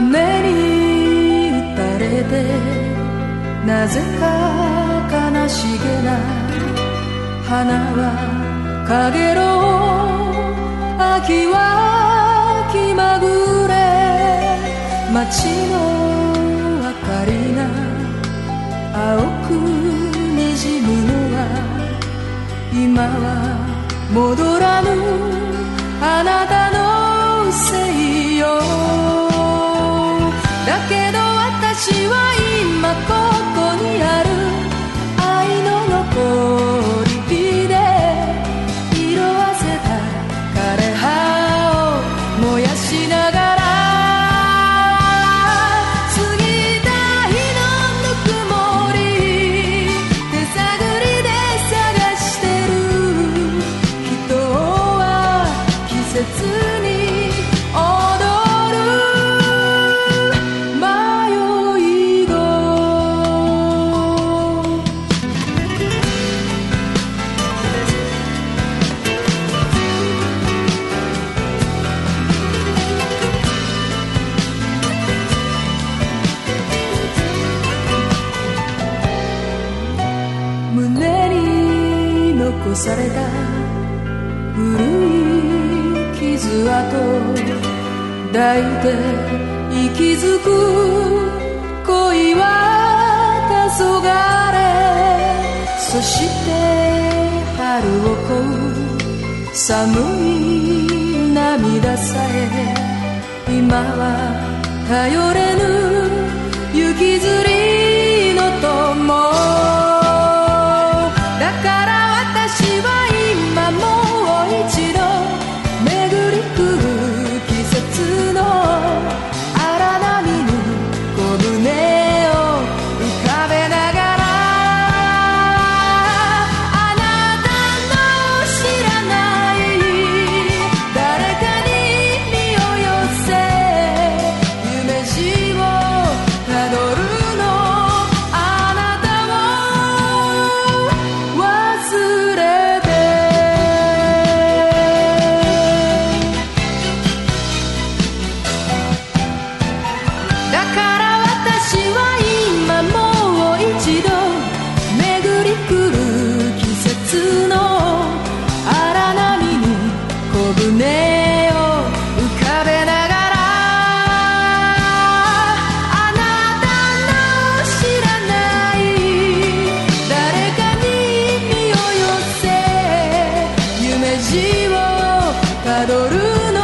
雨に打たれてなぜか悲しげな花はかげろう秋は気まぐれ街の明かりが青くにじむのは今は戻らぬ私は残された。古い傷跡抱いて息づく恋は黄昏。そして春を越う寒い涙さえ。今は頼れぬ雪吊り身を寄せ夢路をたどるの